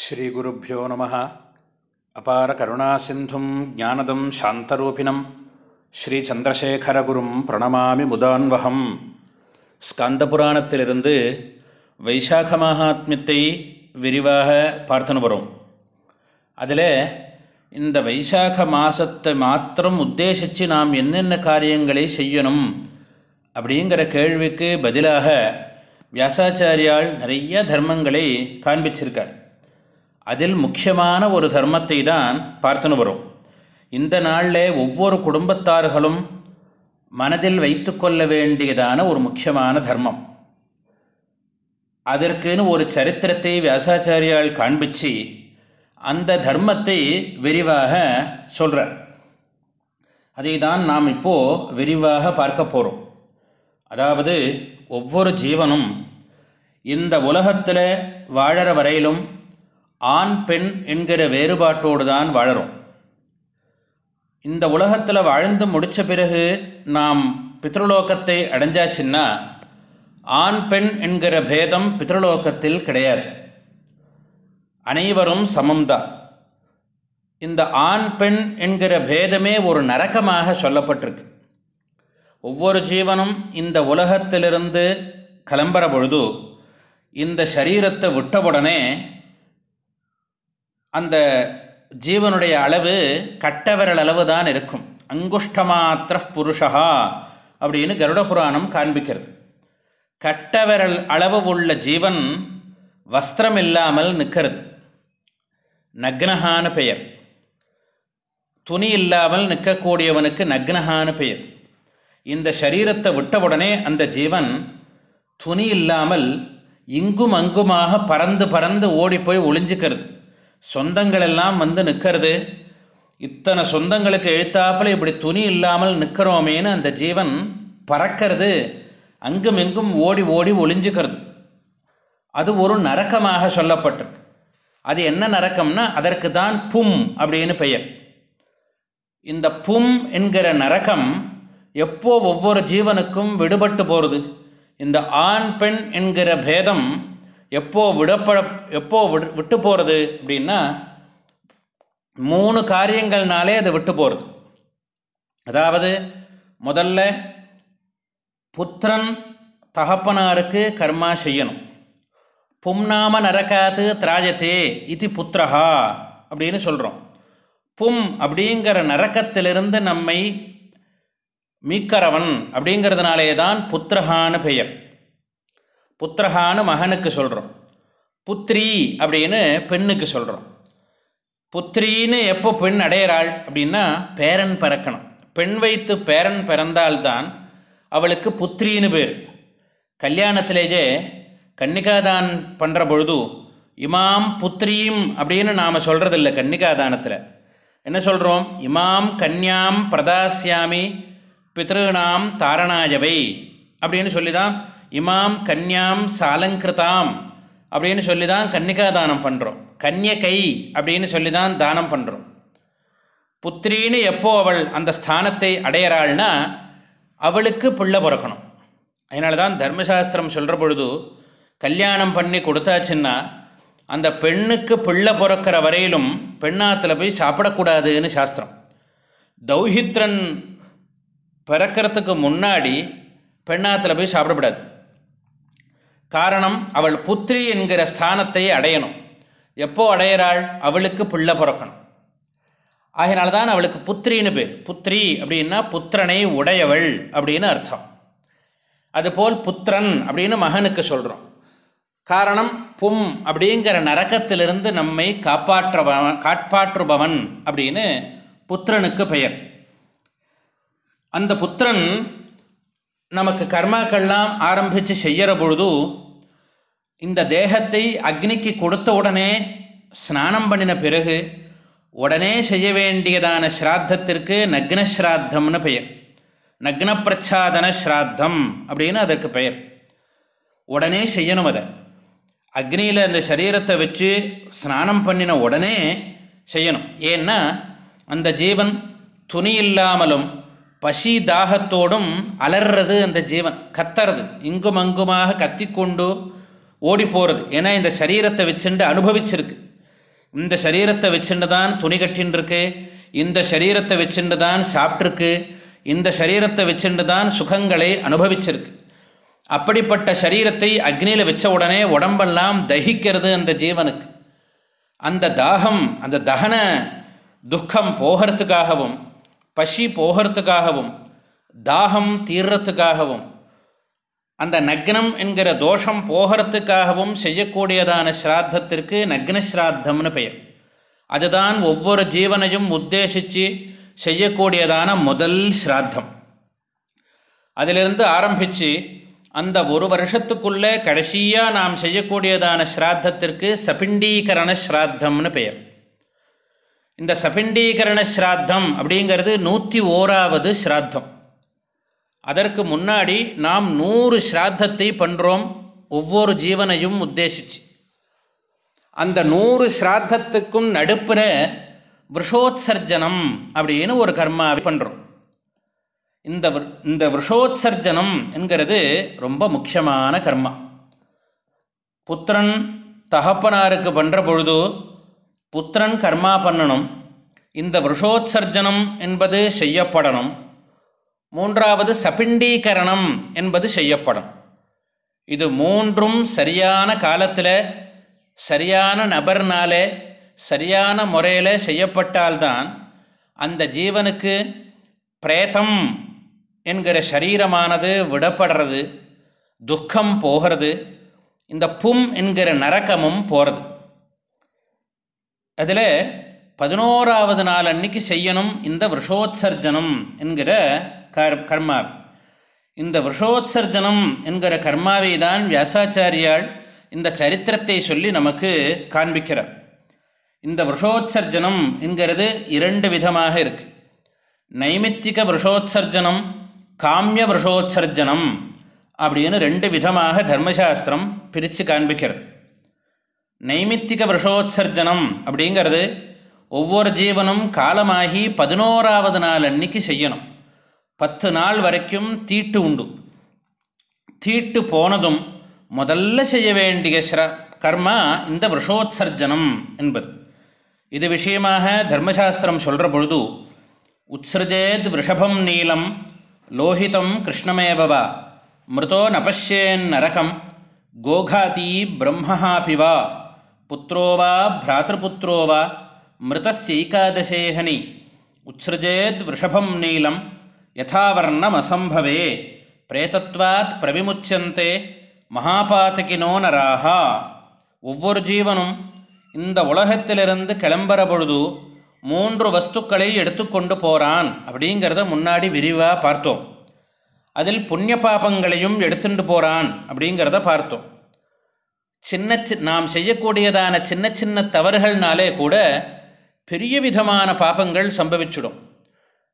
ஸ்ரீகுருப்போ நம. அபார கருணாசிந்தும் ஜானதம் சாந்தரூபிணம். ஸ்ரீச்சந்திரசேகரகுரும் பிரணமாமி முதான்வகம். ஸ்காந்தபுராணத்திலிருந்து வைசாக மகாத்மியத்தை விரிவாக பார்த்துன்னு வரும். அதில் இந்த வைசாக மாதத்தை மாத்திரம் உத்தேசித்து நாம் என்னென்ன காரியங்களை செய்யணும் அப்படிங்கிற கேள்விக்கு பதிலாக வியாசாச்சாரியால் நிறைய தர்மங்களை காண்பிச்சிருக்கார். அதில் முக்கியமான ஒரு தர்மத்தை தான் பார்த்துன்னு வரும். இந்த நாளில் ஒவ்வொரு குடும்பத்தார்களும் மனதில் வைத்து கொள்ள வேண்டியதான ஒரு முக்கியமான தர்மம். அதற்குன்னு ஒரு சரித்திரத்தை வியாசாச்சாரியால் காண்பிச்சு அந்த தர்மத்தை விரிவாக சொல்கிறார் அதை தான் நாம் இப்போது விரிவாக பார்க்க போகிறோம் அதாவது ஒவ்வொரு ஜீவனும் இந்த உலகத்தில் வாழற வரையிலும் ஆண் பெண் என்கிற வேறுபாட்டோடு தான் வளரும். இந்த உலகத்தில் வாழ்ந்து முடித்த பிறகு நாம் பித்ருலோகத்தை அடைஞ்சாச்சுன்னா ஆண் பெண் என்கிற பேதம் பித்ருலோகத்தில் கிடையாது. அனைவரும் சமம்தான். இந்த ஆண் பெண் என்கிற பேதமே ஒரு நரக்கமாக சொல்லப்பட்டிருக்கு. ஒவ்வொரு ஜீவனும் இந்த உலகத்திலிருந்து கிளம்புற பொழுது இந்த சரீரத்தை விட்டவுடனே அந்த ஜீவனுடைய அளவு கட்டவிரல் அளவு தான் இருக்கும். அங்குஷ்டமாத்திர புருஷா அப்படின்னு கருட புராணம் காண்பிக்கிறது. கட்டவிரல் அளவு உள்ள ஜீவன் வஸ்திரம் இல்லாமல் நிற்கிறது. நக்னஹான பெயர். துணி இல்லாமல் நிற்கக்கூடியவனுக்கு நக்னஹான பெயர். இந்த சரீரத்தை விட்டவுடனே அந்த ஜீவன் துணி இல்லாமல் இங்கும் அங்குமாக பறந்து பறந்து ஓடிப்போய் ஒளிஞ்சிக்கிறது. சொந்தங்கள் எல்லாம் வந்து நிற்கிறது இத்தனை சொந்தங்களுக்கு எழுத்தாப்பில் இப்படி துணி இல்லாமல் நிற்கிறோமேன்னு அந்த ஜீவன் பறக்கிறது அங்கும் எங்கும் ஓடி ஓடி ஒளிஞ்சுக்கிறது. அது ஒரு நரக்கமாக சொல்லப்பட்டிருக்கு. அது என்ன நரக்கம்னா அதற்கு தான் பும் அப்படின்னு பெயர். இந்த பும் என்கிற நரக்கம் எப்போ ஒவ்வொரு ஜீவனுக்கும் விடுபட்டு போகிறது இந்த ஆண் பெண் என்கிற பேதம் எப்போ விடப்பட எப்போ விடு விட்டு போகிறது அப்படின்னா மூணு காரியங்கள்னாலே அது விட்டு போகிறது அதாவது முதல்ல புத்திரன் தகப்பனாருக்கு கர்மா செய்யணும். பும்நாம நரக்காத்து திராஜத்தே இது புத்திரஹா அப்படின்னு சொல்கிறோம் பும் அப்படிங்கிற நரக்கத்திலிருந்து நம்மை மீக்கரவன் அப்படிங்கிறதுனாலே தான் புத்திரஹான்னு பெயர். புத்திரகான்னு மகனுக்கு சொல்கிறோம் புத்திரி அப்படின்னு பெண்ணுக்கு சொல்கிறோம் புத்திரின்னு எப்போ பெண் அடையிறாள் அப்படின்னா பேரன் பிறக்கணும். பெண் வைத்து பேரன் பிறந்தால்தான் அவளுக்கு புத்திரின்னு பேர். கல்யாணத்திலேயே கன்னிகாதான் பண்ணுற பொழுது இமாம் புத்திரியும் அப்படின்னு நாம் சொல்கிறதில்ல கன்னிகாதானத்தில். என்ன சொல்கிறோம் இமாம் கன்யாம் பிரதாசியாமி பித்ருணாம் தாரணாயவை அப்படின்னு சொல்லி தான் இமாம் கன்யாம் சாலங்கிருதாம் அப்படின்னு சொல்லி தான் கன்னிகா தானம் பண்ணுறோம் கன்யகை அப்படின்னு சொல்லி தான் தானம் பண்ணுறோம் புத்திரின்னு எப்போ அவள் அந்த ஸ்தானத்தை அடையிறாள்னா அவளுக்கு பிள்ளை பிறக்கணும். அதனால தான் தர்மசாஸ்திரம் சொல்கிற பொழுது கல்யாணம் பண்ணி கொடுத்தாச்சுன்னா அந்த பெண்ணுக்கு பிள்ளை பிறக்கிற வரையிலும் பெண்ணாத்தில் போய் சாப்பிடக்கூடாதுன்னு சாஸ்திரம். தௌஹித்ரன் பிறக்கிறதுக்கு முன்னாடி பெண்ணாத்தில் போய் சாப்பிடக்கூடாது காரணம் அவள் புத்திரி என்கிற ஸ்தானத்தை அடையணும். எப்போ அடையிறாள்? அவளுக்கு பிள்ளை பிறக்கணும். ஆகினால தான் அவளுக்கு புத்திரின்னு பேர். புத்திரி அப்படின்னா புத்திரனை உடையவள் அப்படின்னு அர்த்தம். அதுபோல் புத்திரன் அப்படின்னு மகனுக்கு சொல்கிறோம் காரணம் பும் அப்படிங்கிற நரக்கத்திலிருந்து நம்மை காப்பாற்றுபவன் காப்பாற்றுபவன் அப்படின்னு புத்திரனுக்கு பெயர். அந்த புத்திரன் நமக்கு கர்மாக்கள்லாம் ஆரம்பித்து செய்கிற பொழுது இந்த தேகத்தை அக்னிக்கு கொடுத்த உடனே ஸ்நானம் பண்ணின பிறகு உடனே செய்ய வேண்டியதான ஸ்ராத்தத்திற்கு நக்னஸ்ராத்தம்னு பெயர். நக்னப்பிரச்சாதன ஸ்ராத்தம் அப்படின்னு அதற்கு பெயர். உடனே செய்யணும் அதை. அக்னியில் அந்த சரீரத்தை வச்சு ஸ்நானம் பண்ணின உடனே செய்யணும். ஏன்னா அந்த ஜீவன் துணி இல்லாமலும் பசி தாகத்தோடும் அலறது அந்த ஜீவன் கத்துறது. இங்கும் அங்குமாக கத்திக்கொண்டு ஓடி போகிறது ஏன்னா இந்த சரீரத்தை வச்சுண்டு அனுபவிச்சிருக்கு. இந்த சரீரத்தை வச்சுண்டு தான் துணி கட்டின்னு இந்த சரீரத்தை வச்சுண்டு தான் சாப்பிட்ருக்கு. இந்த சரீரத்தை வச்சுண்டு தான் சுகங்களை அனுபவிச்சிருக்கு. அப்படிப்பட்ட சரீரத்தை அக்னியில் வச்ச உடனே உடம்பெல்லாம் தகிக்கிறது அந்த ஜீவனுக்கு. அந்த தாகம் அந்த தகன துக்கம் போகிறதுக்காகவும் பசி போகிறதுக்காகவும் தாகம் தீர்றத்துக்காகவும் அந்த நக்னம் என்கிற தோஷம் போகிறதுக்காகவும் செய்யக்கூடியதான ஸ்ராத்தத்திற்கு நக்னஸ்ராத்தம்னு பெயர். அதுதான் ஒவ்வொரு ஜீவனையும் உத்தேசித்து செய்யக்கூடியதான முதல் ஸ்ராத்தம். அதிலிருந்து ஆரம்பித்து அந்த ஒரு வருஷத்துக்குள்ளே கடைசியாக நாம் செய்யக்கூடியதான ஸ்ராத்தத்திற்கு சபிண்டீகரண ஸ்ராத்தம்னு பெயர். இந்த சபிண்டீகரண ஸ்ராத்தம் அப்படிங்கிறது நூற்றி ஓராவது ஸ்ராத்தம். அதற்கு முன்னாடி நாம் நூறு ஸ்ராத்தத்தை பண்ணுறோம் ஒவ்வொரு ஜீவனையும் உத்தேசித்து அந்த நூறு ஸ்ராத்தத்துக்கும் நடுப்புற விஷோத்சர்ஜனம் அப்படின்னு ஒரு கர்மாவை பண்ணுறோம் இந்த இந்த விஷோத்சர்ஜனம் என்கிறது ரொம்ப முக்கியமான கர்மா. புத்திரன் தகப்பனாருக்கு பண்ணுற பொழுது புத்திரன் கர்மா பண்ணணும் இந்த விஷோத்சர்ஜனம் என்பது செய்யப்படணும் மூன்றாவது சபிண்டீகரணம் என்பது செய்யப்படும். இது மூன்றும் சரியான காலத்தில் சரியான நபர்னாலே சரியான முறையில் செய்யப்பட்டால்தான் அந்த ஜீவனுக்கு பிரேதம் என்கிற சரீரமானது விடப்படுறது துக்கம் போகிறது இந்த பும் என்கிற நரக்கமும் போகிறது அதில் பதினோராவது நாள் அன்னைக்கு செய்யணும் இந்த விஷோத்சர்ஜனம் என்கிற கர் கர்மா இந்த விஷோத்சர்ஜனம் என்கிற கர்மாவை தான் வியாசாச்சாரியால் இந்த சரித்திரத்தை சொல்லி நமக்கு காண்பிக்கிறார். இந்த விஷோத்சர்ஜனம் என்கிறது இரண்டு விதமாக இருக்குது நைமித்திக விஷோத்சர்ஜனம் காமிய விஷோத்சர்ஜனம் அப்படின்னு ரெண்டு விதமாக தர்மசாஸ்திரம் பிரித்து காண்பிக்கிறது. நைமித்திக விஷோத்சர்ஜனம் அப்படிங்கிறது ஒவ்வொரு ஜீவனும் காலமாகி பதினோராவது நாள் அன்னைக்கு செய்யணும். பத்து நாள் வரைக்கும் தீட்டு உண்டு. தீட்டு போனதும் முதல்ல செய்ய வேண்டிய ஸ்ர கர்மா இந்த விஷோத்சர்ஜனம் என்பது. இது விஷயமாக தர்மசாஸ்திரம் சொல்கிற பொழுது உத்ஸ்ருஜேத் விஷபம் நீலம் லோஹிதம் கிருஷ்ணமேவவா மிருதோ நபஷ்யேன் நரகம் கோகாதி பிரம்மஹாபிவா பிவா புத்திரோ வா பிராத்திருபுத்திரோ வா மிருதஸ்யைகாதசேஹனி உத்ஸ்ருஜேத் விஷபம் நீலம் யதாவர்ணமசம்பவே பிரேதத்வாத் பிரவிமுச்சந்தே மகாபாத்தகினோ நராகா ஒவ்வொரு ஜீவனும் இந்த உலகத்திலிருந்து கிளம்புற பொழுது மூன்று வஸ்துக்களை எடுத்துக்கொண்டு போகிறான் அப்படிங்கிறத முன்னாடி விரிவாக பார்த்தோம். அதில் புண்ணிய பாபங்களையும் எடுத்துட்டு போகிறான் அப்படிங்கிறத பார்த்தோம். சின்ன சி நாம் செய்யக்கூடியதான சின்ன சின்ன தவறுகள்னாலே கூட பெரிய விதமான பாபங்கள் சம்பவிச்சிடும்.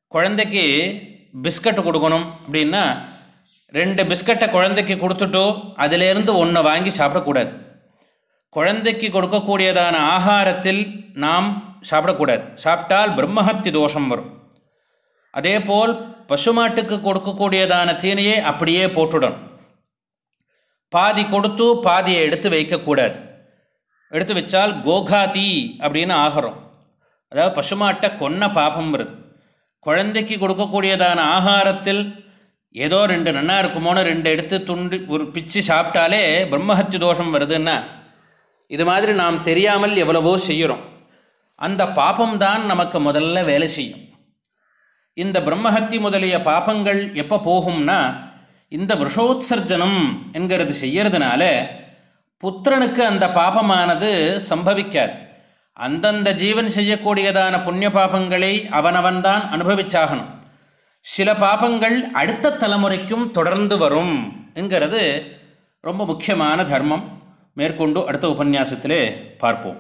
குழந்தைக்கு பிஸ்கட் கொடுக்கணும் அப்படின்னா ரெண்டு பிஸ்கட்டை குழந்தைக்கு கொடுத்துட்டோ அதிலேருந்து ஒன்றை வாங்கி சாப்பிடக்கூடாது. குழந்தைக்கு கொடுக்கக்கூடியதான ஆகாரத்தில் நாம் சாப்பிடக்கூடாது. சாப்பிட்டால் பிரம்மஹத்தி தோஷம் வரும். அதே போல் பசுமாட்டுக்கு கொடுக்கக்கூடியதான தீனையை அப்படியே போட்டுடணும். பாதி கொடுத்து பாதியை எடுத்து வைக்கக்கூடாது. எடுத்து வச்சால் கோகாதி அப்படின்னு ஆகிறோம். அதாவது பசுமாட்டை கொன்ன பாபம் வருது. குழந்தைக்கு கொடுக்கக்கூடியதான ஆகாரத்தில் ஏதோ ரெண்டு நன்னா இருக்குமோன்னு ரெண்டு எடுத்து துண்டு ஒரு பிச்சு சாப்பிட்டாலே பிரம்மஹத்தி தோஷம் வருதுன்னா இது மாதிரி நாம் தெரியாமல் எவ்வளவோ செய்கிறோம் அந்த பாபம்தான் நமக்கு முதல்ல வேலை செய்யும். இந்த பிரம்மஹத்தி முதலிய பாபங்கள் எப்போ போகும்னா இந்த விஷோத்சர்ஜனம் என்கிறது செய்யறதுனால புத்திரனுக்கு அந்த பாபமானது சம்பவிக்காது. அந்தந்த ஜீவன் செய்யக்கூடியதான புண்ணிய பாபங்களை அவனவன்தான் அனுபவிச்சாகணும். சில பாபங்கள் அடுத்த தலைமுறைக்கும் தொடர்ந்து வரும் என்கிறது ரொம்ப முக்கியமான தர்மம். மேற்கொண்டு அடுத்த உபன்யாசத்திலே பார்ப்போம்.